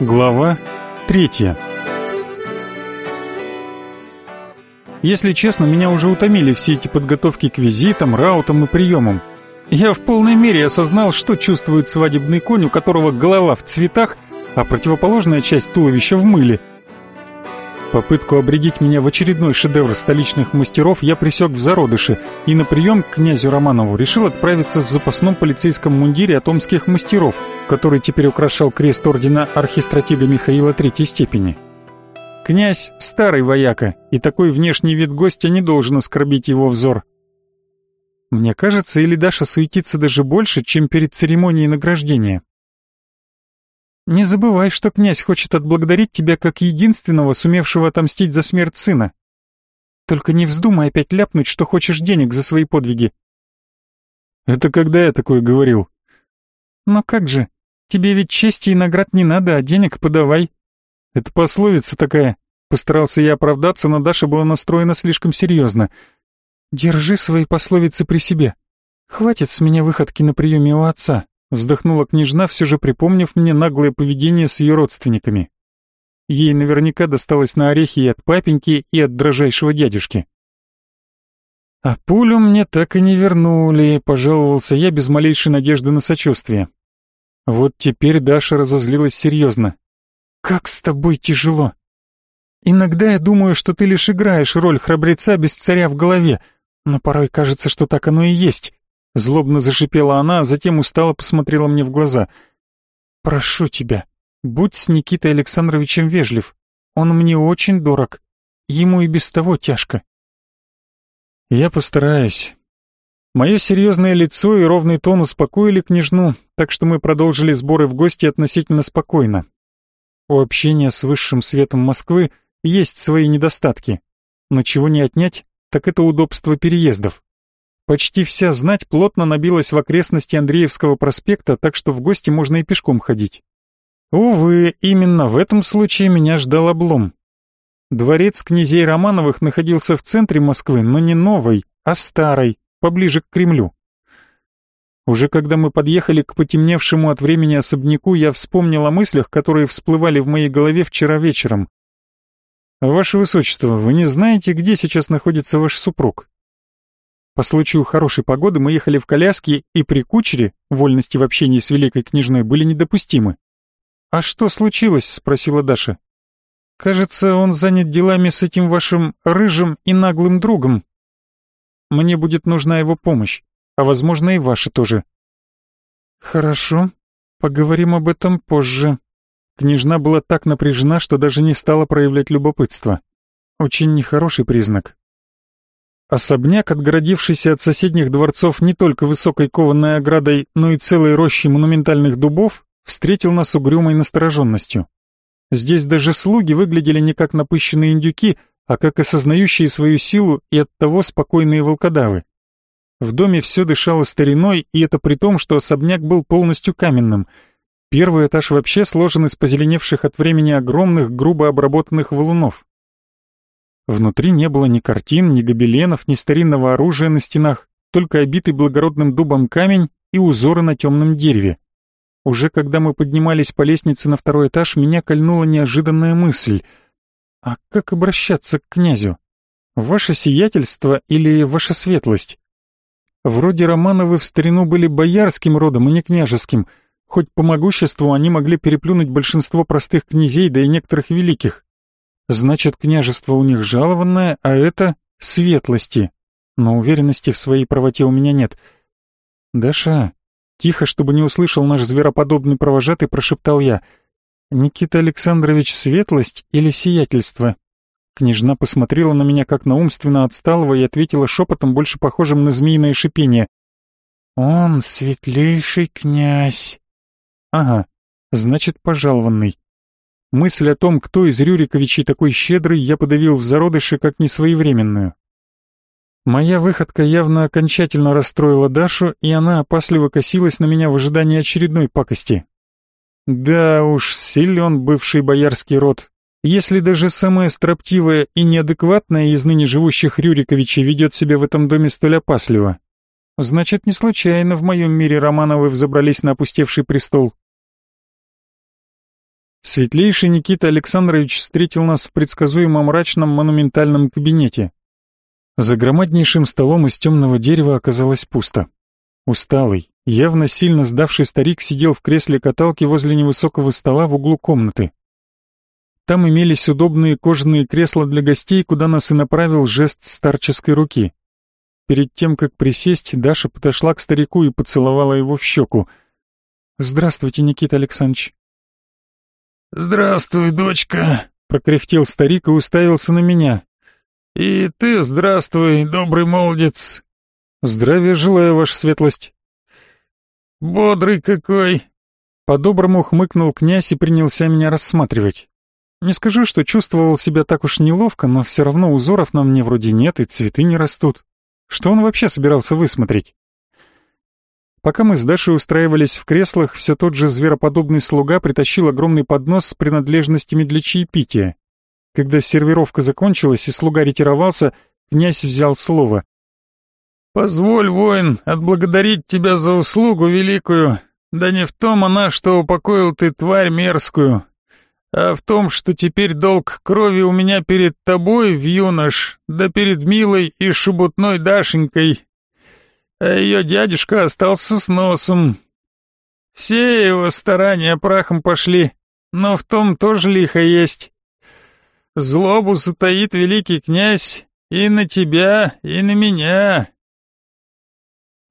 Глава третья Если честно, меня уже утомили все эти подготовки к визитам, раутам и приемам. Я в полной мере осознал, что чувствует свадебный конь, у которого голова в цветах, а противоположная часть туловища в мыле. Попытку обредить меня в очередной шедевр столичных мастеров я присек в зародыше и на прием к князю Романову решил отправиться в запасном полицейском мундире от омских мастеров, который теперь украшал крест ордена архистратига Михаила третьей степени. Князь — старый вояка, и такой внешний вид гостя не должен оскорбить его взор. Мне кажется, или Даша суетится даже больше, чем перед церемонией награждения. Не забывай, что князь хочет отблагодарить тебя как единственного, сумевшего отомстить за смерть сына. Только не вздумай опять ляпнуть, что хочешь денег за свои подвиги. Это когда я такое говорил? Но как же, тебе ведь чести и наград не надо, а денег подавай. Это пословица такая. Постарался я оправдаться, но Даша была настроена слишком серьезно. Держи свои пословицы при себе. Хватит с меня выходки на приеме у отца. Вздохнула княжна, все же припомнив мне наглое поведение с ее родственниками. Ей наверняка досталось на орехи и от папеньки, и от дрожайшего дядюшки. «А пулю мне так и не вернули», — пожаловался я без малейшей надежды на сочувствие. Вот теперь Даша разозлилась серьезно. «Как с тобой тяжело! Иногда я думаю, что ты лишь играешь роль храбреца без царя в голове, но порой кажется, что так оно и есть. Злобно зашипела она, а затем устало посмотрела мне в глаза. «Прошу тебя, будь с Никитой Александровичем вежлив. Он мне очень дорог. Ему и без того тяжко». «Я постараюсь». Мое серьезное лицо и ровный тон успокоили княжну, так что мы продолжили сборы в гости относительно спокойно. У общения с высшим светом Москвы есть свои недостатки, но чего не отнять, так это удобство переездов. Почти вся знать плотно набилась в окрестности Андреевского проспекта, так что в гости можно и пешком ходить. Увы, именно в этом случае меня ждал облом. Дворец князей Романовых находился в центре Москвы, но не новой, а старой, поближе к Кремлю. Уже когда мы подъехали к потемневшему от времени особняку, я вспомнил о мыслях, которые всплывали в моей голове вчера вечером. «Ваше Высочество, вы не знаете, где сейчас находится ваш супруг?» По случаю хорошей погоды мы ехали в коляске, и при кучере вольности в общении с великой княжной были недопустимы. «А что случилось?» — спросила Даша. «Кажется, он занят делами с этим вашим рыжим и наглым другом. Мне будет нужна его помощь, а, возможно, и ваша тоже». «Хорошо, поговорим об этом позже». Княжна была так напряжена, что даже не стала проявлять любопытство. Очень нехороший признак. Особняк, отгородившийся от соседних дворцов не только высокой кованой оградой, но и целой рощей монументальных дубов, встретил нас угрюмой настороженностью. Здесь даже слуги выглядели не как напыщенные индюки, а как осознающие свою силу и оттого спокойные волкодавы. В доме все дышало стариной, и это при том, что особняк был полностью каменным. Первый этаж вообще сложен из позеленевших от времени огромных грубо обработанных валунов. Внутри не было ни картин, ни гобеленов, ни старинного оружия на стенах, только обитый благородным дубом камень и узоры на темном дереве. Уже когда мы поднимались по лестнице на второй этаж, меня кольнула неожиданная мысль. А как обращаться к князю? Ваше сиятельство или ваша светлость? Вроде Романовы в старину были боярским родом, а не княжеским. Хоть по могуществу они могли переплюнуть большинство простых князей, да и некоторых великих. Значит, княжество у них жалованное, а это светлости. Но уверенности в своей правоте у меня нет. Даша, тихо, чтобы не услышал наш звероподобный провожатый, прошептал я. Никита Александрович светлость или сиятельство? Княжна посмотрела на меня как на умственно отсталого и ответила шепотом, больше похожим на змеиное шипение. «Он светлейший князь». «Ага, значит, пожалованный. Мысль о том, кто из Рюриковичей такой щедрый, я подавил в зародыше как несвоевременную. Моя выходка явно окончательно расстроила Дашу, и она опасливо косилась на меня в ожидании очередной пакости. Да уж, силен бывший боярский род. Если даже самая строптивая и неадекватная из ныне живущих Рюриковичей ведет себя в этом доме столь опасливо, значит, не случайно в моем мире Романовы взобрались на опустевший престол. Светлейший Никита Александрович встретил нас в предсказуемо мрачном монументальном кабинете. За громаднейшим столом из темного дерева оказалось пусто. Усталый, явно сильно сдавший старик сидел в кресле каталки возле невысокого стола в углу комнаты. Там имелись удобные кожаные кресла для гостей, куда нас и направил жест старческой руки. Перед тем, как присесть, Даша подошла к старику и поцеловала его в щеку. «Здравствуйте, Никита Александрович». «Здравствуй, дочка», — прокряхтел старик и уставился на меня. «И ты здравствуй, добрый молодец». «Здравия желаю, ваша светлость». «Бодрый какой!» По-доброму хмыкнул князь и принялся меня рассматривать. Не скажу, что чувствовал себя так уж неловко, но все равно узоров на мне вроде нет и цветы не растут. Что он вообще собирался высмотреть? Пока мы с Дашей устраивались в креслах, все тот же звероподобный слуга притащил огромный поднос с принадлежностями для чаепития. Когда сервировка закончилась и слуга ретировался, князь взял слово. «Позволь, воин, отблагодарить тебя за услугу великую. Да не в том она, что упокоил ты тварь мерзкую, а в том, что теперь долг крови у меня перед тобой, в юнош, да перед милой и шебутной Дашенькой, а ее дядюшка остался с носом. Все его старания прахом пошли, но в том тоже лихо есть. Злобу затаит великий князь и на тебя, и на меня.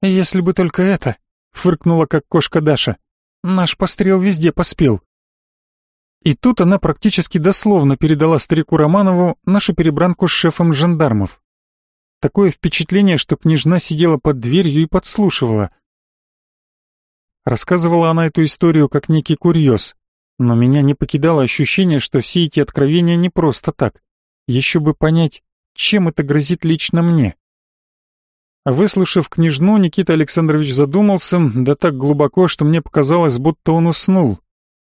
Если бы только это, фыркнула как кошка Даша. Наш пострел везде поспел. И тут она практически дословно передала старику Романову нашу перебранку с шефом жандармов. Такое впечатление, что княжна сидела под дверью и подслушивала. Рассказывала она эту историю как некий курьез, но меня не покидало ощущение, что все эти откровения не просто так. Еще бы понять, чем это грозит лично мне. Выслушав княжну, Никита Александрович задумался, да так глубоко, что мне показалось, будто он уснул.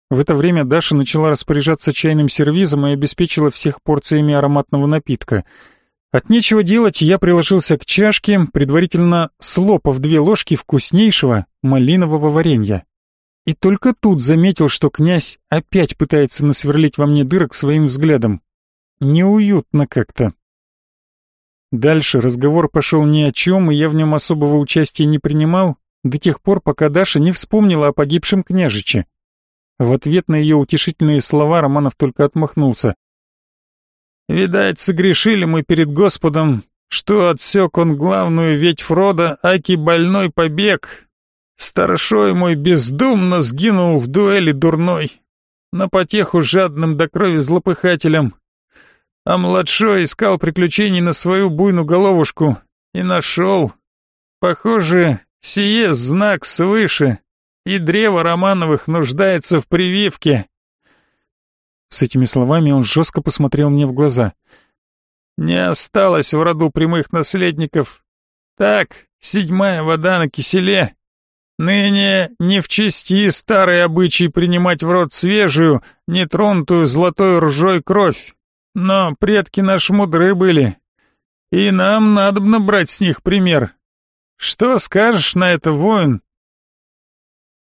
В это время Даша начала распоряжаться чайным сервизом и обеспечила всех порциями ароматного напитка. От нечего делать я приложился к чашке, предварительно слопав две ложки вкуснейшего малинового варенья. И только тут заметил, что князь опять пытается насверлить во мне дырок своим взглядом. Неуютно как-то. Дальше разговор пошел ни о чем, и я в нем особого участия не принимал, до тех пор, пока Даша не вспомнила о погибшем княжиче. В ответ на ее утешительные слова Романов только отмахнулся. «Видать, согрешили мы перед Господом, что отсек он главную ветвь рода, аки больной побег. Старшой мой бездумно сгинул в дуэли дурной, на потеху жадным до крови злопыхателям, а младшой искал приключений на свою буйную головушку и нашел. Похоже, сие знак свыше, и древо Романовых нуждается в прививке». С этими словами он жестко посмотрел мне в глаза. «Не осталось в роду прямых наследников. Так, седьмая вода на киселе. Ныне не в чести старый обычай принимать в рот свежую, нетронутую золотой ржой кровь. Но предки наши мудры были, и нам надобно брать с них пример. Что скажешь на это, воин?»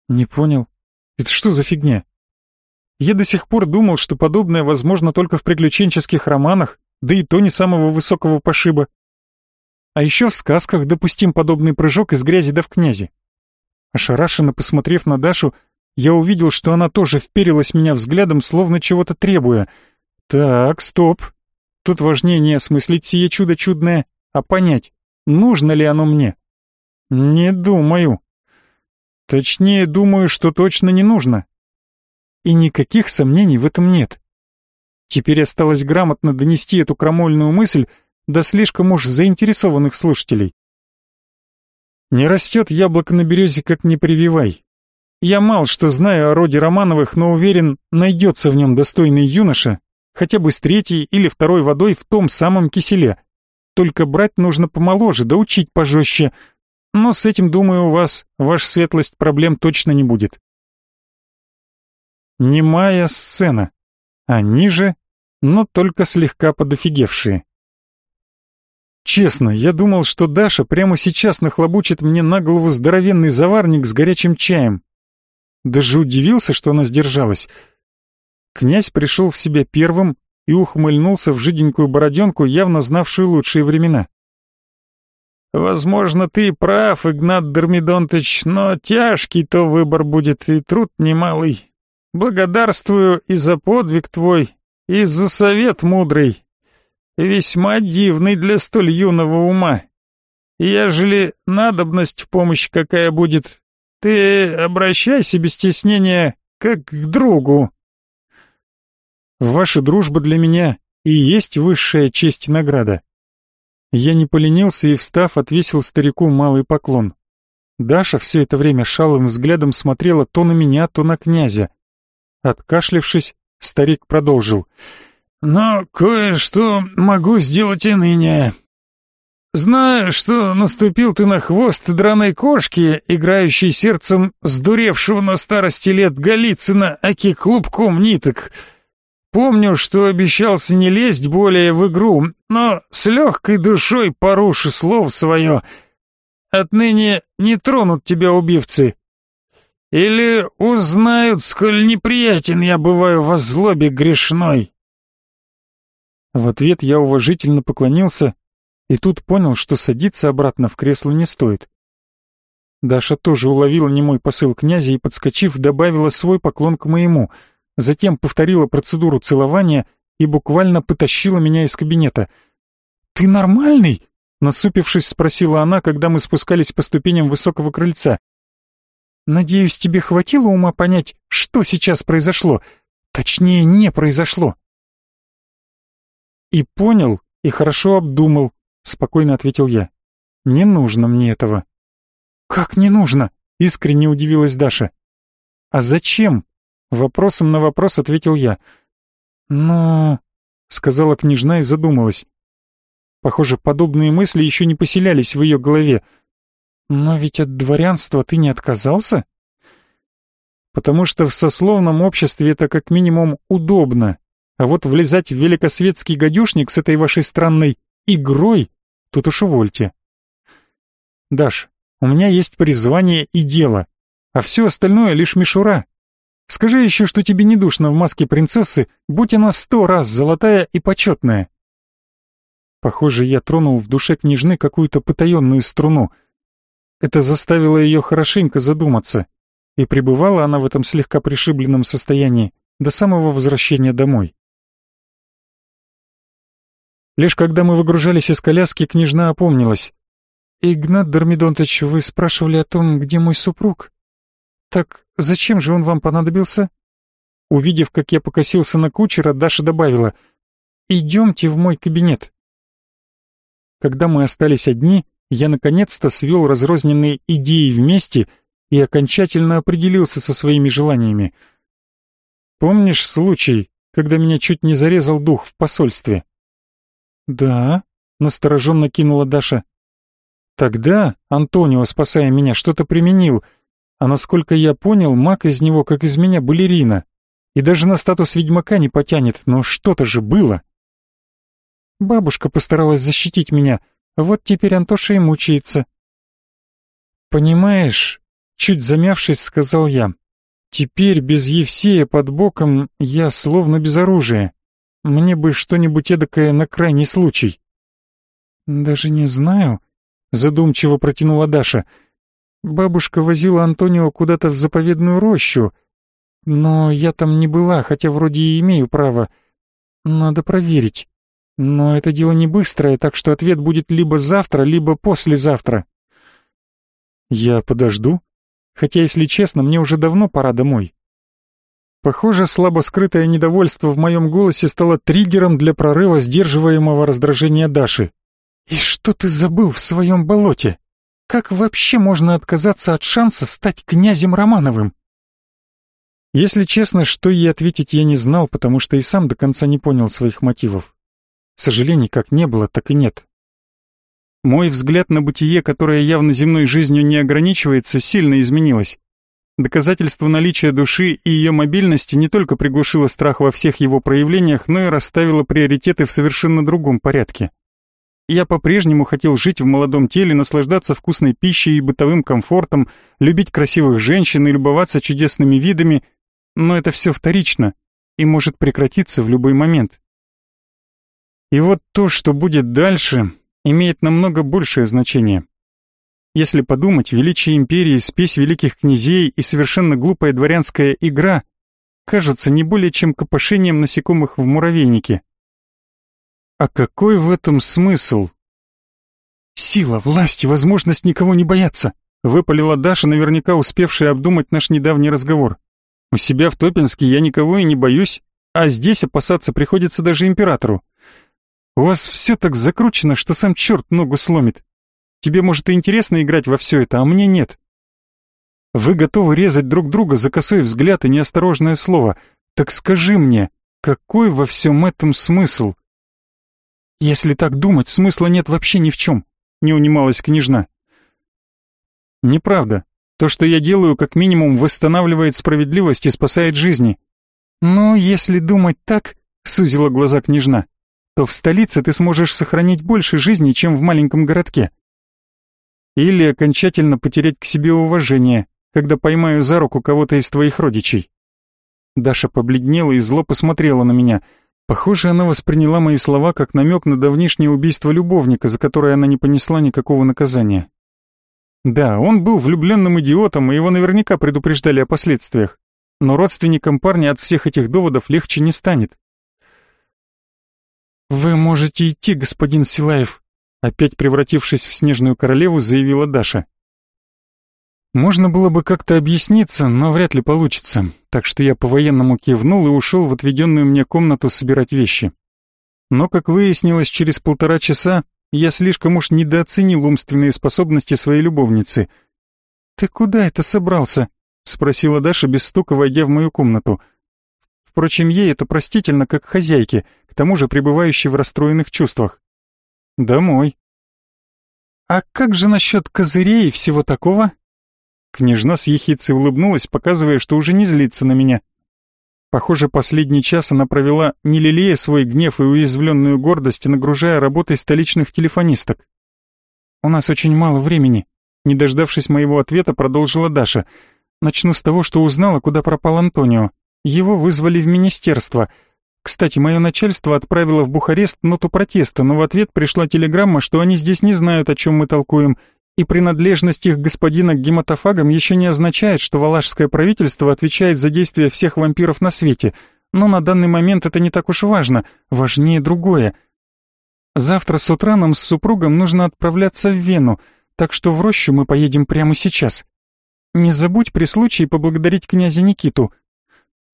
Не понял. Это что за фигня? Я до сих пор думал, что подобное возможно только в приключенческих романах, да и то не самого высокого пошиба. А еще в сказках допустим подобный прыжок из грязи да в князи. Ошарашенно посмотрев на Дашу, я увидел, что она тоже вперилась меня взглядом, словно чего-то требуя. Так, стоп. Тут важнее не осмыслить сие чудо чудное, а понять, нужно ли оно мне. Не думаю. Точнее, думаю, что точно не нужно. И никаких сомнений в этом нет. Теперь осталось грамотно донести эту крамольную мысль до слишком уж заинтересованных слушателей. Не растет яблоко на березе, как не прививай. Я мало что знаю о роде Романовых, но уверен, найдется в нем достойный юноша, хотя бы с третьей или второй водой в том самом киселе. Только брать нужно помоложе, да учить пожестче, но с этим, думаю, у вас, ваша светлость, проблем точно не будет. Немая сцена. Они же, но только слегка подофигевшие. Честно, я думал, что Даша прямо сейчас нахлобучит мне на голову здоровенный заварник с горячим чаем. Даже удивился, что она сдержалась. Князь пришел в себя первым и ухмыльнулся в жиденькую бороденку, явно знавшую лучшие времена. «Возможно, ты прав, Игнат Дермидонтыч, но тяжкий-то выбор будет и труд немалый. Благодарствую и за подвиг твой, и за совет мудрый, весьма дивный для столь юного ума. Ежели надобность в помощь какая будет, ты обращайся без стеснения, как к другу. Ваша дружба для меня и есть высшая честь и награда. Я не поленился и, встав, отвесил старику малый поклон. Даша все это время шалым взглядом смотрела то на меня, то на князя. Откашлившись, старик продолжил. «Но кое-что могу сделать и ныне. Знаю, что наступил ты на хвост драной кошки, играющей сердцем сдуревшего на старости лет Голицына, аки клубком ниток». Помню, что обещался не лезть более в игру, но с легкой душой порушу слово свое. Отныне не тронут тебя убивцы. Или узнают, сколь неприятен я бываю во злобе грешной. В ответ я уважительно поклонился и тут понял, что садиться обратно в кресло не стоит. Даша тоже уловила немой посыл князя и, подскочив, добавила свой поклон к моему — затем повторила процедуру целования и буквально потащила меня из кабинета. «Ты нормальный?» — насупившись, спросила она, когда мы спускались по ступеням высокого крыльца. «Надеюсь, тебе хватило ума понять, что сейчас произошло? Точнее, не произошло». «И понял, и хорошо обдумал», — спокойно ответил я. «Не нужно мне этого». «Как не нужно?» — искренне удивилась Даша. «А зачем?» Вопросом на вопрос ответил я. «Ну...» — сказала княжна и задумалась. Похоже, подобные мысли еще не поселялись в ее голове. «Но ведь от дворянства ты не отказался?» «Потому что в сословном обществе это как минимум удобно, а вот влезать в великосветский гадюшник с этой вашей странной игрой, тут уж увольте». «Даш, у меня есть призвание и дело, а все остальное лишь мишура. Скажи еще, что тебе не душно в маске принцессы, будь она сто раз золотая и почетная. Похоже, я тронул в душе княжны какую-то потаенную струну. Это заставило ее хорошенько задуматься, и пребывала она в этом слегка пришибленном состоянии до самого возвращения домой. Лишь когда мы выгружались из коляски, княжна опомнилась. «Игнат Дормидонтович, вы спрашивали о том, где мой супруг?» «Так зачем же он вам понадобился?» Увидев, как я покосился на кучера, Даша добавила «Идемте в мой кабинет». Когда мы остались одни, я наконец-то свел разрозненные идеи вместе и окончательно определился со своими желаниями. «Помнишь случай, когда меня чуть не зарезал дух в посольстве?» «Да», — настороженно кинула Даша. «Тогда Антонио, спасая меня, что-то применил», — а насколько я понял, маг из него, как из меня, балерина. И даже на статус ведьмака не потянет, но что-то же было. Бабушка постаралась защитить меня, вот теперь Антоша и мучается. «Понимаешь», — чуть замявшись, сказал я, «теперь без Евсея под боком я словно без оружия. Мне бы что-нибудь эдакое на крайний случай». «Даже не знаю», — задумчиво протянула Даша, — Бабушка возила Антонио куда-то в заповедную рощу, но я там не была, хотя вроде и имею право. Надо проверить. Но это дело не быстрое, так что ответ будет либо завтра, либо послезавтра. Я подожду, хотя, если честно, мне уже давно пора домой. Похоже, слабо скрытое недовольство в моем голосе стало триггером для прорыва сдерживаемого раздражения Даши. «И что ты забыл в своем болоте?» Как вообще можно отказаться от шанса стать князем Романовым? Если честно, что ей ответить я не знал, потому что и сам до конца не понял своих мотивов. Сожалений как не было, так и нет. Мой взгляд на бытие, которое явно земной жизнью не ограничивается, сильно изменилось. Доказательство наличия души и ее мобильности не только приглушило страх во всех его проявлениях, но и расставило приоритеты в совершенно другом порядке. Я по-прежнему хотел жить в молодом теле, наслаждаться вкусной пищей и бытовым комфортом, любить красивых женщин и любоваться чудесными видами, но это все вторично. и может прекратиться в любой момент. И вот то, что будет дальше, имеет намного большее значение. Если подумать, величие империи, спесь великих князей и совершенно глупая дворянская игра кажутся не более чем копошением насекомых в муравейнике. А какой в этом смысл? Сила, власть и возможность никого не бояться, выпалила Даша, наверняка успевшая обдумать наш недавний разговор. У себя в Топинске я никого и не боюсь, а здесь опасаться приходится даже императору. У вас все так закручено, что сам черт ногу сломит. Тебе, может, и интересно играть во все это, а мне нет. Вы готовы резать друг друга за косой взгляд и неосторожное слово. Так скажи мне, какой во всем этом смысл? Если так думать, смысла нет вообще ни в чем, не унималась княжна. Неправда. То, что я делаю, как минимум восстанавливает справедливость и спасает жизни. Но если думать так, сузила глаза княжна, то в столице ты сможешь сохранить больше жизней, чем в маленьком городке. Или окончательно потерять к себе уважение, когда поймаю за руку кого-то из твоих родичей. Даша побледнела и зло посмотрела на меня. Похоже, она восприняла мои слова как намек на давнишнее убийство любовника, за которое она не понесла никакого наказания. Да, он был влюбленным идиотом, и его наверняка предупреждали о последствиях. Но родственникам парня от всех этих доводов легче не станет. «Вы можете идти, господин Силаев», опять превратившись в снежную королеву, заявила Даша. Можно было бы как-то объясниться, но вряд ли получится, так что я по-военному кивнул и ушел в отведенную мне комнату собирать вещи. Но, как выяснилось, через полтора часа я слишком уж недооценил умственные способности своей любовницы. «Ты куда это собрался?» — спросила Даша без стука, войдя в мою комнату. Впрочем, ей это простительно, как хозяйке, к тому же пребывающей в расстроенных чувствах. «Домой». «А как же насчет козырей и всего такого?» Княжна с ехицей улыбнулась, показывая, что уже не злится на меня. Похоже, последний час она провела, не лелея свой гнев и уязвленную гордость, нагружая работой столичных телефонисток. «У нас очень мало времени», — не дождавшись моего ответа, продолжила Даша. «Начну с того, что узнала, куда пропал Антонио. Его вызвали в министерство. Кстати, мое начальство отправило в Бухарест ноту протеста, но в ответ пришла телеграмма, что они здесь не знают, о чем мы толкуем, и принадлежность их господина к гематофагам еще не означает, что валашское правительство отвечает за действия всех вампиров на свете, но на данный момент это не так уж важно, важнее другое. Завтра с утра нам с супругом нужно отправляться в Вену, так что в рощу мы поедем прямо сейчас. Не забудь при случае поблагодарить князя Никиту.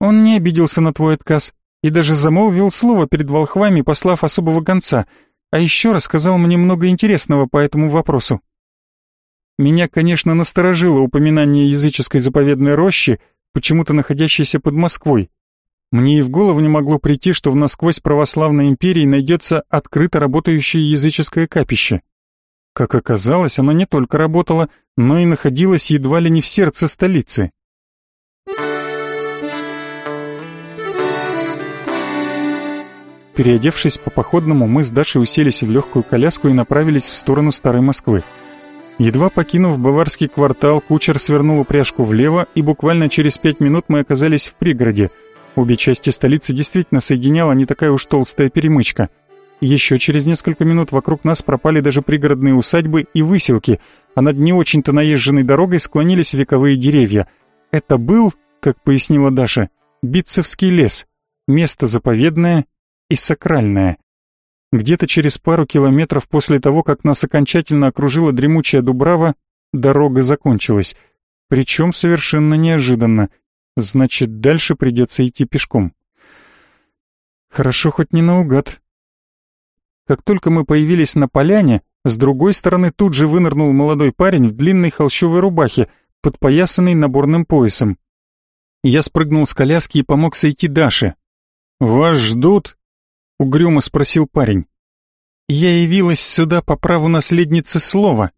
Он не обиделся на твой отказ и даже замолвил слово перед волхвами, послав особого гонца, а еще рассказал мне много интересного по этому вопросу. Меня, конечно, насторожило упоминание языческой заповедной рощи, почему-то находящейся под Москвой. Мне и в голову не могло прийти, что в насквозь православной империи найдется открыто работающее языческое капище. Как оказалось, оно не только работало, но и находилось едва ли не в сердце столицы. Переодевшись по походному, мы с Дашей уселись в легкую коляску и направились в сторону Старой Москвы. Едва покинув баварский квартал, кучер свернул упряжку влево, и буквально через пять минут мы оказались в пригороде. Обе части столицы действительно соединяла не такая уж толстая перемычка. Еще через несколько минут вокруг нас пропали даже пригородные усадьбы и выселки, а над не очень-то наезженной дорогой склонились вековые деревья. Это был, как пояснила Даша, Битцевский лес, место заповедное и сакральное. Где-то через пару километров после того, как нас окончательно окружила дремучая дубрава, дорога закончилась. Причем совершенно неожиданно. Значит, дальше придется идти пешком. Хорошо хоть не наугад. Как только мы появились на поляне, с другой стороны тут же вынырнул молодой парень в длинной холщовой рубахе, подпоясанный наборным поясом. Я спрыгнул с коляски и помог сойти Даше. «Вас ждут?» — угрюмо спросил парень. «Я явилась сюда по праву наследницы слова».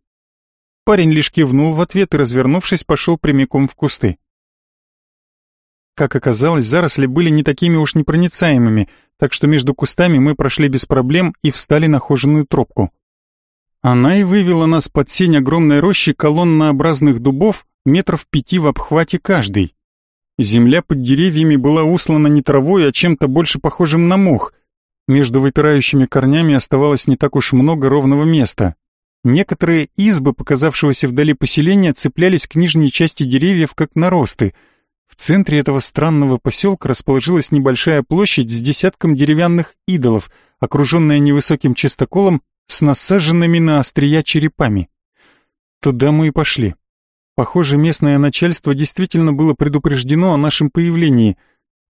Парень лишь кивнул в ответ и, развернувшись, пошел прямиком в кусты. Как оказалось, заросли были не такими уж непроницаемыми, так что между кустами мы прошли без проблем и встали на хоженую тропку. Она и вывела нас под сень огромной рощи колоннообразных дубов метров пяти в обхвате каждый. Земля под деревьями была услана не травой, а чем-то больше похожим на мох. Между выпирающими корнями оставалось не так уж много ровного места. Некоторые избы, показавшегося вдали поселения, цеплялись к нижней части деревьев, как наросты. В центре этого странного поселка расположилась небольшая площадь с десятком деревянных идолов, окруженная невысоким чистоколом с насаженными на острия черепами. Туда мы и пошли. Похоже, местное начальство действительно было предупреждено о нашем появлении,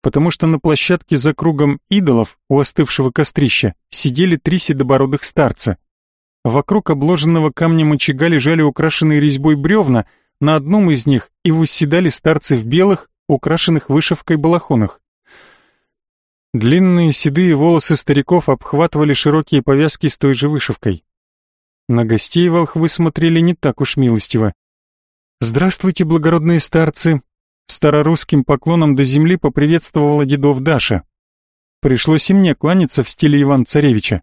потому что на площадке за кругом идолов у остывшего кострища сидели три седобородых старца. Вокруг обложенного камнем очага лежали украшенные резьбой бревна, на одном из них и восседали старцы в белых, украшенных вышивкой балахонах. Длинные седые волосы стариков обхватывали широкие повязки с той же вышивкой. На гостей волхвы смотрели не так уж милостиво. «Здравствуйте, благородные старцы!» Старорусским поклоном до земли поприветствовала дедов Даша. Пришлось и мне кланяться в стиле Иван-Царевича.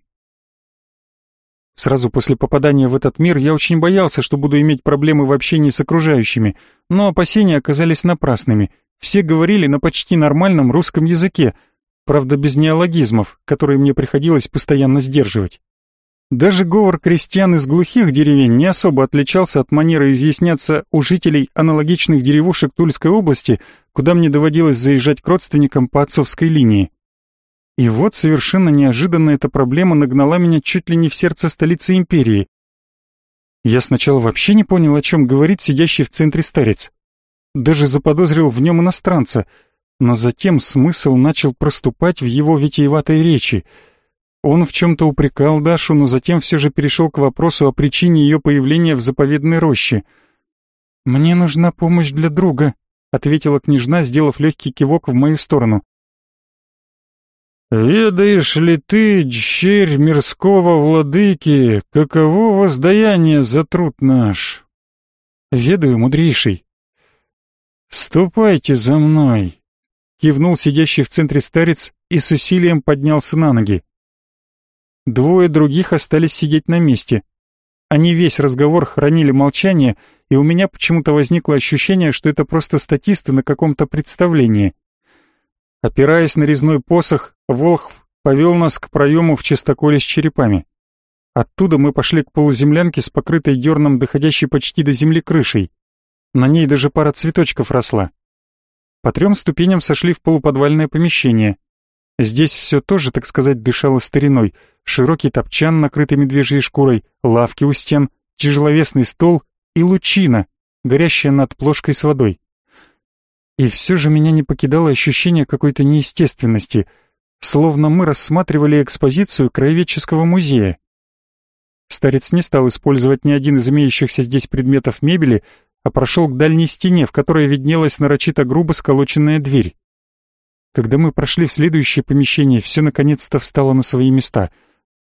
Сразу после попадания в этот мир я очень боялся, что буду иметь проблемы в общении с окружающими, но опасения оказались напрасными. Все говорили на почти нормальном русском языке, правда без неологизмов, которые мне приходилось постоянно сдерживать. Даже говор крестьян из глухих деревень не особо отличался от манеры изъясняться у жителей аналогичных деревушек Тульской области, куда мне доводилось заезжать к родственникам по отцовской линии. И вот совершенно неожиданно эта проблема нагнала меня чуть ли не в сердце столицы империи. Я сначала вообще не понял, о чем говорит сидящий в центре старец. Даже заподозрил в нем иностранца — но затем смысл начал проступать в его витиеватой речи. Он в чем-то упрекал Дашу, но затем все же перешел к вопросу о причине ее появления в заповедной роще. «Мне нужна помощь для друга», — ответила княжна, сделав легкий кивок в мою сторону. «Ведаешь ли ты, дщерь мирского владыки, каково воздаяние за труд наш?» «Ведаю, мудрейший». «Ступайте за мной, кивнул сидящий в центре старец и с усилием поднялся на ноги. Двое других остались сидеть на месте. Они весь разговор хранили молчание, и у меня почему-то возникло ощущение, что это просто статисты на каком-то представлении. Опираясь на резной посох, Волхв повел нас к проему в чистоколе с черепами. Оттуда мы пошли к полуземлянке с покрытой дерном, доходящей почти до земли крышей. На ней даже пара цветочков росла. По трем ступеням сошли в полуподвальное помещение. Здесь все тоже, так сказать, дышало стариной. Широкий топчан, накрытый медвежьей шкурой, лавки у стен, тяжеловесный стол и лучина, горящая над плошкой с водой. И все же меня не покидало ощущение какой-то неестественности, словно мы рассматривали экспозицию краеведческого музея. Старец не стал использовать ни один из имеющихся здесь предметов мебели, а прошел к дальней стене, в которой виднелась нарочито грубо сколоченная дверь. Когда мы прошли в следующее помещение, все наконец-то встало на свои места.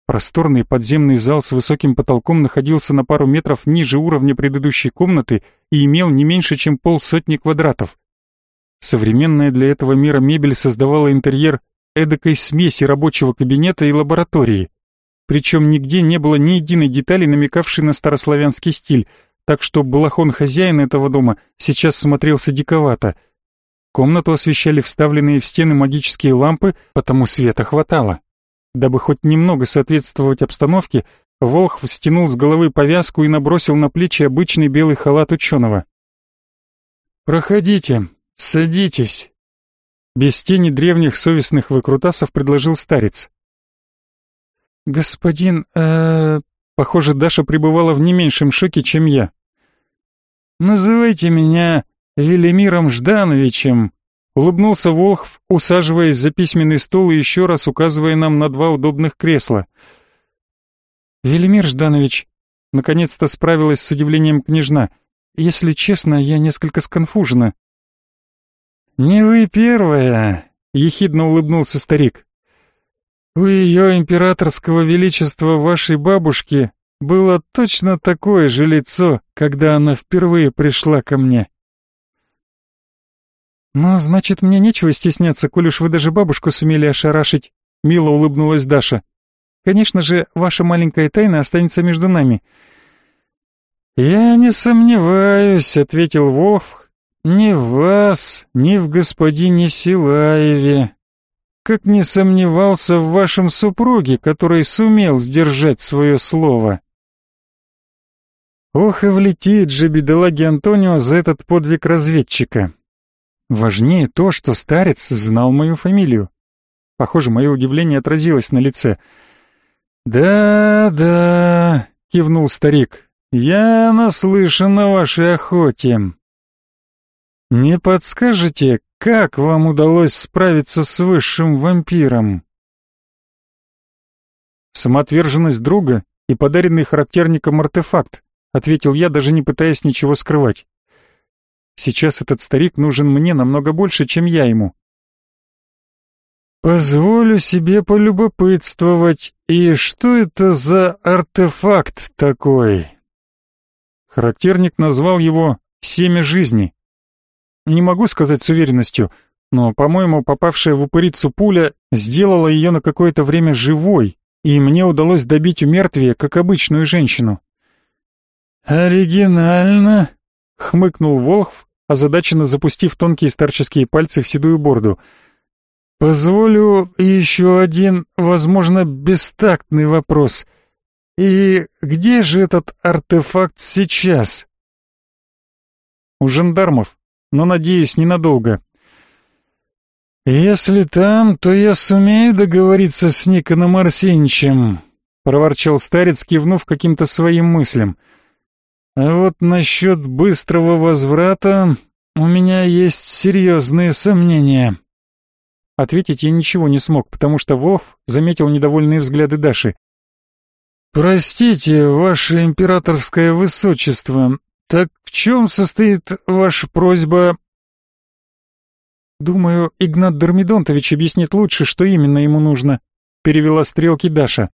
Просторный подземный зал с высоким потолком находился на пару метров ниже уровня предыдущей комнаты и имел не меньше, чем полсотни квадратов. Современная для этого мира мебель создавала интерьер эдакой смеси рабочего кабинета и лаборатории. Причем нигде не было ни единой детали, намекавшей на старославянский стиль — так что балахон хозяина этого дома сейчас смотрелся диковато. Комнату освещали вставленные в стены магические лампы, потому света хватало. Дабы хоть немного соответствовать обстановке, Волхв стянул с головы повязку и набросил на плечи обычный белый халат ученого. «Проходите, садитесь», — без тени древних совестных выкрутасов предложил старец. «Господин, э, Похоже, Даша пребывала в не меньшем шоке, чем я. «Называйте меня Велимиром Ждановичем», — улыбнулся Волхв, усаживаясь за письменный стол и еще раз указывая нам на два удобных кресла. «Велимир Жданович», — наконец-то справилась с удивлением княжна, — «если честно, я несколько сконфужена». «Не вы первая», — ехидно улыбнулся старик. У ее императорского величества вашей бабушки было точно такое же лицо, когда она впервые пришла ко мне. «Ну, значит, мне нечего стесняться, коль уж вы даже бабушку сумели ошарашить», — мило улыбнулась Даша. «Конечно же, ваша маленькая тайна останется между нами». «Я не сомневаюсь», — ответил Волф, ни в вас, ни в господине Силаеве. Как не сомневался в вашем супруге, который сумел сдержать свое слово. Ох и влетит же бедолаге Антонио за этот подвиг разведчика. Важнее то, что старец знал мою фамилию. Похоже, мое удивление отразилось на лице. «Да, да», — кивнул старик, — «я наслышан о вашей охоте. Не подскажете, как вам удалось справиться с высшим вампиром?» Самоотверженность друга и подаренный характерником артефакт ответил я, даже не пытаясь ничего скрывать. Сейчас этот старик нужен мне намного больше, чем я ему. Позволю себе полюбопытствовать, и что это за артефакт такой? Характерник назвал его «семя жизни». Не могу сказать с уверенностью, но, по-моему, попавшая в упырицу пуля сделала ее на какое-то время живой, и мне удалось добить у мертвия, как обычную женщину. «Оригинально!» — хмыкнул Волхв, озадаченно запустив тонкие старческие пальцы в седую бороду. «Позволю еще один, возможно, бестактный вопрос. И где же этот артефакт сейчас?» «У жандармов, но, надеюсь, ненадолго». «Если там, то я сумею договориться с Никоном Арсеньевичем», — проворчал старец, кивнув каким-то своим мыслям. — а вот насчет быстрого возврата у меня есть серьезные сомнения. Ответить я ничего не смог, потому что Вов заметил недовольные взгляды Даши. «Простите, ваше императорское высочество, так в чем состоит ваша просьба?» «Думаю, Игнат Дормидонтович объяснит лучше, что именно ему нужно», — перевела стрелки Даша.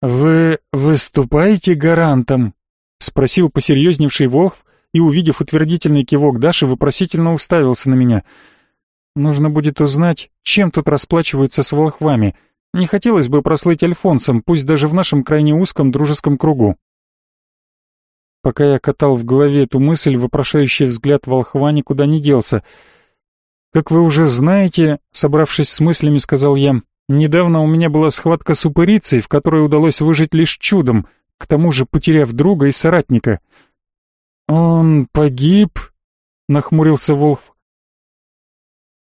«Вы выступаете гарантом?» — спросил посерьезневший Волхв и, увидев утвердительный кивок Даши, вопросительно уставился на меня. «Нужно будет узнать, чем тут расплачиваются с волхвами. Не хотелось бы прослыть Альфонсом, пусть даже в нашем крайне узком дружеском кругу». Пока я катал в голове эту мысль, вопрошающий взгляд волхва никуда не делся. «Как вы уже знаете», — собравшись с мыслями, сказал я, — «недавно у меня была схватка с упырицей, в которой удалось выжить лишь чудом» к тому же потеряв друга и соратника. «Он погиб?» — нахмурился Волх.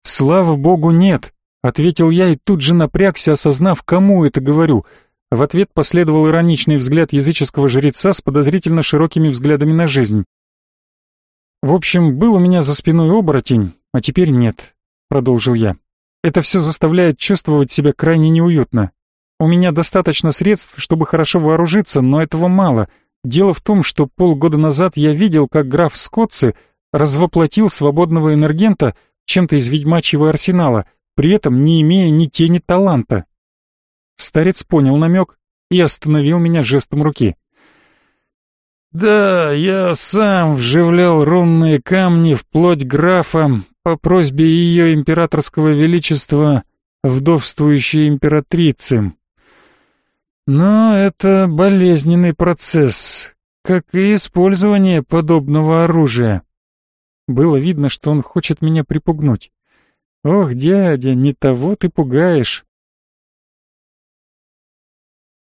«Слава богу, нет», — ответил я и тут же напрягся, осознав, кому это говорю. В ответ последовал ироничный взгляд языческого жреца с подозрительно широкими взглядами на жизнь. «В общем, был у меня за спиной оборотень, а теперь нет», — продолжил я. «Это все заставляет чувствовать себя крайне неуютно. У меня достаточно средств, чтобы хорошо вооружиться, но этого мало. Дело в том, что полгода назад я видел, как граф Скотцы развоплотил свободного энергента чем-то из ведьмачьего арсенала, при этом не имея ни тени таланта. Старец понял намек и остановил меня жестом руки. «Да, я сам вживлял рунные камни в плоть графа по просьбе ее императорского величества, вдовствующей императрицы. Но это болезненный процесс, как и использование подобного оружия. Было видно, что он хочет меня припугнуть. Ох, дядя, не того ты пугаешь.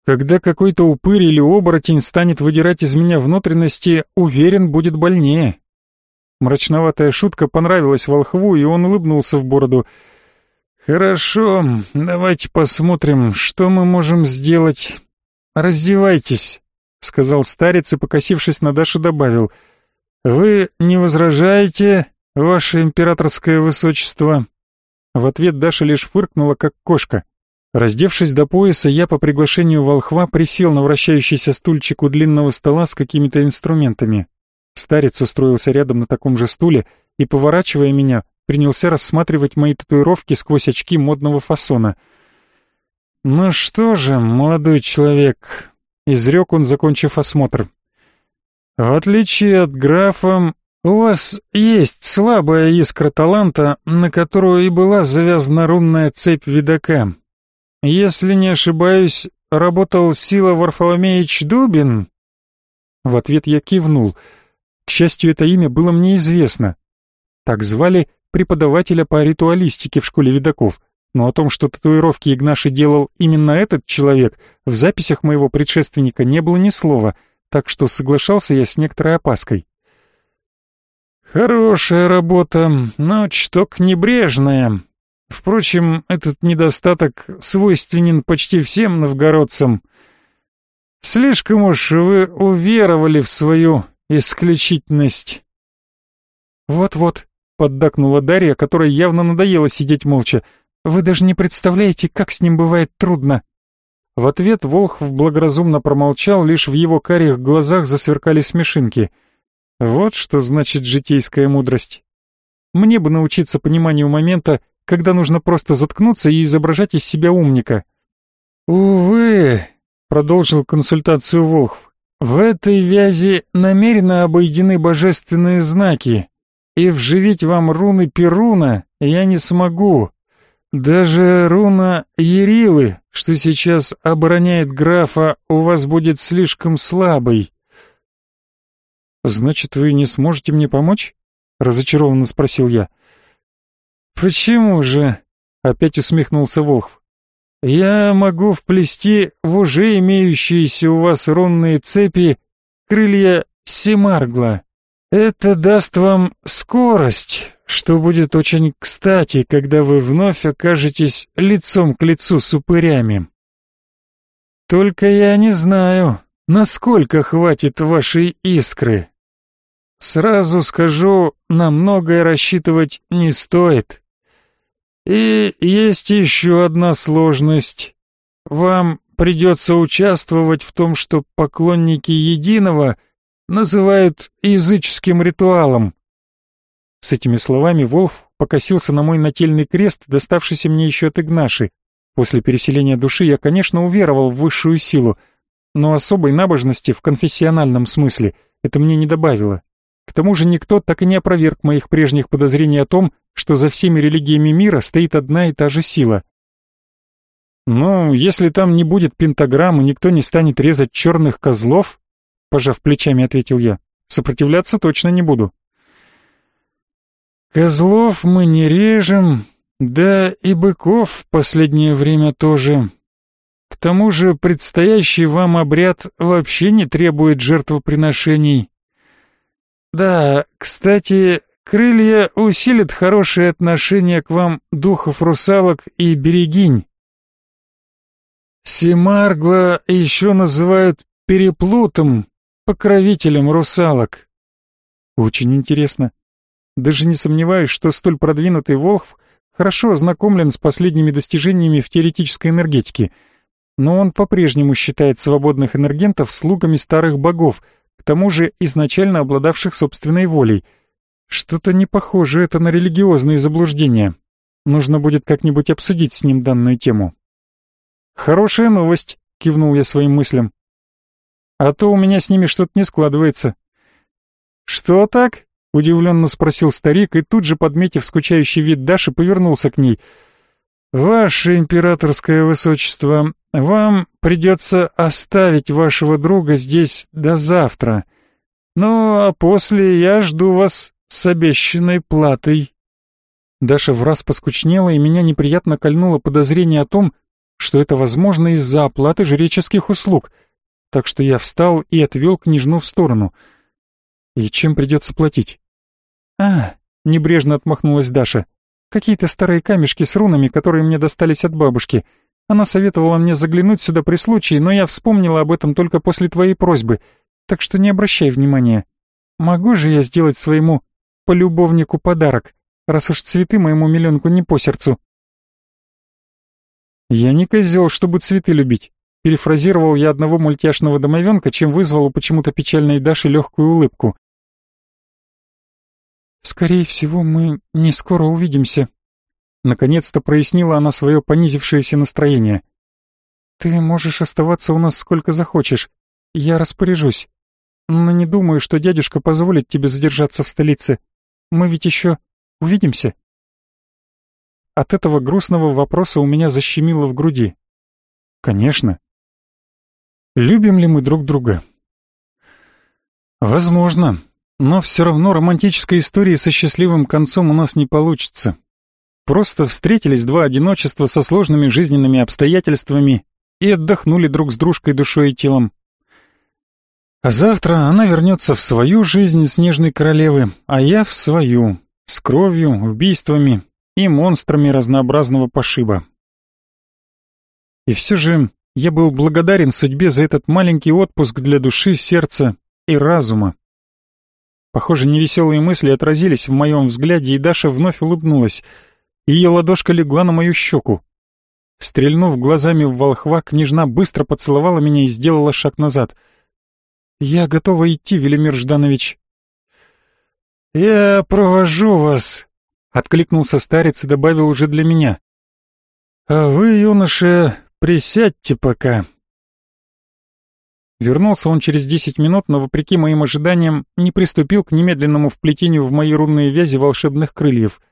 Когда какой-то упырь или оборотень станет выдирать из меня внутренности, уверен, будет больнее. Мрачноватая шутка понравилась волхву, и он улыбнулся в бороду — «Хорошо, давайте посмотрим, что мы можем сделать. Раздевайтесь», — сказал старец и, покосившись на Дашу, добавил. «Вы не возражаете, ваше императорское высочество?» В ответ Даша лишь фыркнула, как кошка. Раздевшись до пояса, я по приглашению волхва присел на вращающийся стульчик у длинного стола с какими-то инструментами. Старец устроился рядом на таком же стуле и, поворачивая меня, принялся рассматривать мои татуировки сквозь очки модного фасона. «Ну что же, молодой человек», — изрек он, закончив осмотр. «В отличие от графа, у вас есть слабая искра таланта, на которую и была завязана рунная цепь видака. Если не ошибаюсь, работал Сила Варфоломеич Дубин?» В ответ я кивнул — К счастью, это имя было мне известно. Так звали преподавателя по ритуалистике в школе видаков, но о том, что татуировки Игнаши делал именно этот человек, в записях моего предшественника не было ни слова, так что соглашался я с некоторой опаской. «Хорошая работа, но чток небрежная. Впрочем, этот недостаток свойственен почти всем новгородцам. Слишком уж вы уверовали в свою исключительность». «Вот-вот», — поддакнула Дарья, которой явно надоело сидеть молча. «Вы даже не представляете, как с ним бывает трудно». В ответ Волхв благоразумно промолчал, лишь в его карих глазах засверкали смешинки. Вот что значит житейская мудрость. Мне бы научиться пониманию момента, когда нужно просто заткнуться и изображать из себя умника. «Увы», — продолжил консультацию Волхв, — «в этой вязи намеренно обойдены божественные знаки, и вживить вам руны Перуна я не смогу. Даже руна Ерилы, что сейчас обороняет графа, у вас будет слишком слабой». «Значит, вы не сможете мне помочь?» — разочарованно спросил я. «Почему же?» — опять усмехнулся Волхв. «Я могу вплести в уже имеющиеся у вас рунные цепи крылья Семаргла. Это даст вам скорость, что будет очень кстати, когда вы вновь окажетесь лицом к лицу с упырями. Только я не знаю, насколько хватит вашей искры. Сразу скажу, на многое рассчитывать не стоит. И есть еще одна сложность. Вам придется участвовать в том, что поклонники Единого называют языческим ритуалом. С этими словами Волф покосился на мой нательный крест, доставшийся мне еще от Игнаши. После переселения души я, конечно, уверовал в высшую силу, но особой набожности в конфессиональном смысле это мне не добавило. К тому же никто так и не опроверг моих прежних подозрений о том, что за всеми религиями мира стоит одна и та же сила. «Ну, если там не будет пентаграммы, никто не станет резать черных козлов», пожав плечами, ответил я. «Сопротивляться точно не буду». «Козлов мы не режем, да и быков в последнее время тоже. К тому же предстоящий вам обряд вообще не требует жертвоприношений. Да, кстати, крылья усилят хорошее отношение к вам духов русалок и берегинь. Семаргла еще называют переплутом, покровителем русалок. Очень интересно. Даже не сомневаюсь, что столь продвинутый Волхв хорошо ознакомлен с последними достижениями в теоретической энергетике, но он по-прежнему считает свободных энергентов слугами старых богов — к тому же изначально обладавших собственной волей. Что-то не похоже это на религиозные заблуждения. Нужно будет как-нибудь обсудить с ним данную тему. «Хорошая новость», — кивнул я своим мыслям. «А то у меня с ними что-то не складывается». «Что так?» — удивленно спросил старик и тут же, подметив скучающий вид Даши, повернулся к ней. «Ваше императорское высочество, вам придется оставить вашего друга здесь до завтра. Ну, а после я жду вас с обещанной платой». Даша враз поскучнела, и меня неприятно кольнуло подозрение о том, что это возможно из-за оплаты жреческих услуг, так что я встал и отвел княжну в сторону. «И чем придется платить?» «А», — небрежно отмахнулась Даша, — «какие-то старые камешки с рунами, которые мне достались от бабушки». Она советовала мне заглянуть сюда при случае, но я вспомнила об этом только после твоей просьбы, так что не обращай внимания. Могу же я сделать своему полюбовнику подарок, раз уж цветы моему миллионку не по сердцу?» «Я не козел, чтобы цветы любить», — перефразировал я одного мультяшного домовенка, чем вызвал у почему-то печальной Даши легкую улыбку. «Скорее всего, мы не скоро увидимся», Наконец-то прояснила она свое понизившееся настроение. «Ты можешь оставаться у нас сколько захочешь. Я распоряжусь. Но не думаю, что дядюшка позволит тебе задержаться в столице. Мы ведь еще увидимся». От этого грустного вопроса у меня защемило в груди. «Конечно. Любим ли мы друг друга?» «Возможно. Но все равно романтической истории со счастливым концом у нас не получится. Просто встретились два одиночества со сложными жизненными обстоятельствами и отдохнули друг с дружкой душой и телом. А завтра она вернется в свою жизнь снежной королевы, а я в свою, с кровью, убийствами и монстрами разнообразного пошиба. И все же я был благодарен судьбе за этот маленький отпуск для души, сердца и разума. Похоже, невеселые мысли отразились в моем взгляде, и Даша вновь улыбнулась. Ее ладошка легла на мою щеку. Стрельнув глазами в волхва, княжна быстро поцеловала меня и сделала шаг назад — «Я готова идти, Велимир Жданович». «Я провожу вас», — откликнулся старец и добавил уже для меня. «А вы, юноша, присядьте пока». Вернулся он через десять минут, но, вопреки моим ожиданиям, не приступил к немедленному вплетению в мои рунные вязи волшебных крыльев.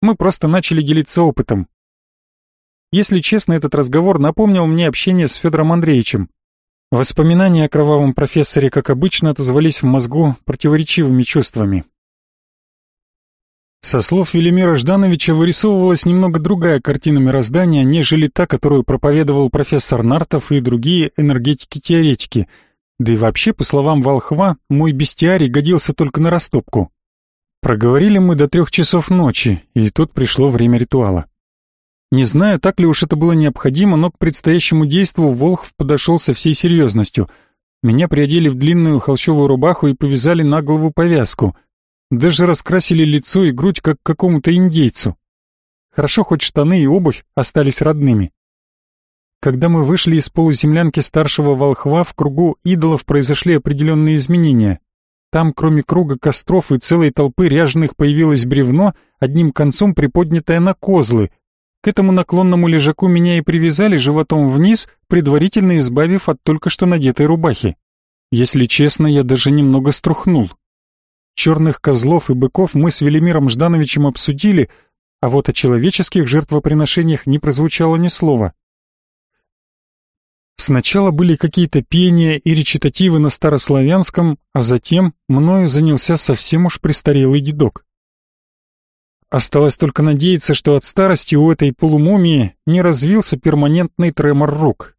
Мы просто начали делиться опытом. Если честно, этот разговор напомнил мне общение с Федором Андреевичем. Воспоминания о кровавом профессоре, как обычно, отозвались в мозгу противоречивыми чувствами. Со слов Велимира Ждановича вырисовывалась немного другая картина мироздания, нежели та, которую проповедовал профессор Нартов и другие энергетики-теоретики. Да и вообще, по словам Волхва, мой бестиарий годился только на растопку. Проговорили мы до трех часов ночи, и тут пришло время ритуала. Не знаю, так ли уж это было необходимо, но к предстоящему действу Волхв подошел со всей серьезностью. Меня приодели в длинную холщовую рубаху и повязали на голову повязку. Даже раскрасили лицо и грудь, как какому-то индейцу. Хорошо, хоть штаны и обувь остались родными. Когда мы вышли из полуземлянки старшего волхва, в кругу идолов произошли определенные изменения. Там, кроме круга костров и целой толпы ряженых, появилось бревно, одним концом приподнятое на козлы — к этому наклонному лежаку меня и привязали животом вниз, предварительно избавив от только что надетой рубахи. Если честно, я даже немного струхнул. Черных козлов и быков мы с Велимиром Ждановичем обсудили, а вот о человеческих жертвоприношениях не прозвучало ни слова. Сначала были какие-то пения и речитативы на старославянском, а затем мною занялся совсем уж престарелый дедок. Осталось только надеяться, что от старости у этой полумумии не развился перманентный тремор рук.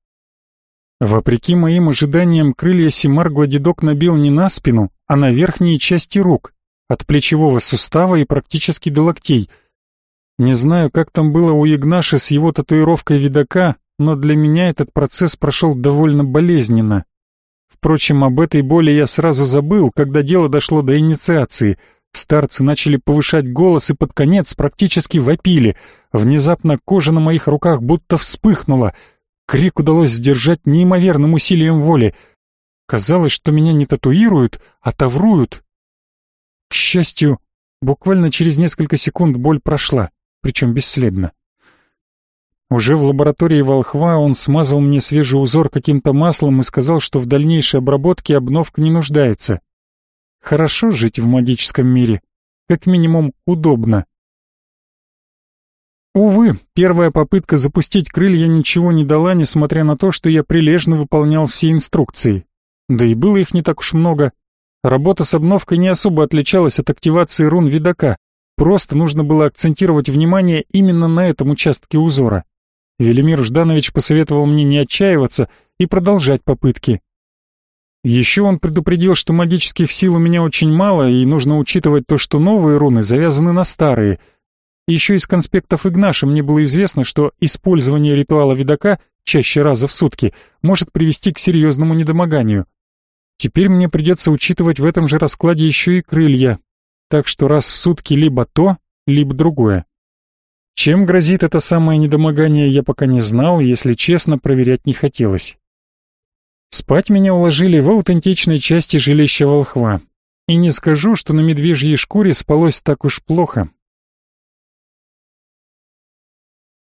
Вопреки моим ожиданиям, крылья Симар гладидок набил не на спину, а на верхние части рук, от плечевого сустава и практически до локтей. Не знаю, как там было у Игнаша с его татуировкой видака, но для меня этот процесс прошел довольно болезненно. Впрочем, об этой боли я сразу забыл, когда дело дошло до инициации — Старцы начали повышать голос и под конец практически вопили. Внезапно кожа на моих руках будто вспыхнула. Крик удалось сдержать неимоверным усилием воли. Казалось, что меня не татуируют, а тавруют. К счастью, буквально через несколько секунд боль прошла, причем бесследно. Уже в лаборатории волхва он смазал мне свежий узор каким-то маслом и сказал, что в дальнейшей обработке обновка не нуждается. Хорошо жить в магическом мире. Как минимум, удобно. Увы, первая попытка запустить крылья ничего не дала, несмотря на то, что я прилежно выполнял все инструкции. Да и было их не так уж много. Работа с обновкой не особо отличалась от активации рун видака, просто нужно было акцентировать внимание именно на этом участке узора. Велимир Жданович посоветовал мне не отчаиваться и продолжать попытки. Еще он предупредил, что магических сил у меня очень мало, и нужно учитывать то, что новые руны завязаны на старые. Еще из конспектов Игнаша мне было известно, что использование ритуала видака чаще раза в сутки может привести к серьезному недомоганию. Теперь мне придется учитывать в этом же раскладе еще и крылья, так что раз в сутки либо то, либо другое. Чем грозит это самое недомогание, я пока не знал, если честно, проверять не хотелось. Спать меня уложили в аутентичной части жилища волхва. И не скажу, что на медвежьей шкуре спалось так уж плохо.